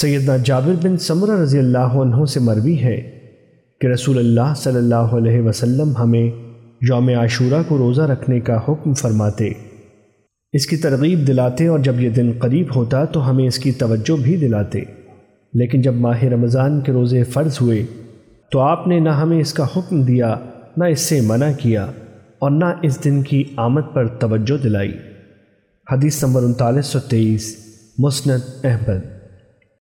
سیدنا جابر بن سمرہ رضی اللہ عنہ سے مروی ہے کہ رسول اللہ صلی اللہ علیہ وسلم ہمیں یوم عاشورہ کو روزہ رکھنے کا حکم فرماتے۔ اس کی ترغیب دلاتے اور جب یہ دن قریب ہوتا تو ہمیں اس کی توجہ بھی دلاتے۔ لیکن جب ماہ رمضان کے روزے فرض ہوئے تو آپ نے نہ ہمیں اس کا حکم دیا، نہ اس سے منع کیا اور نہ اس دن کی آمد پر توجہ دلائی۔ حدیث نمبر انتالیس سو تیئیس، مسند احمد۔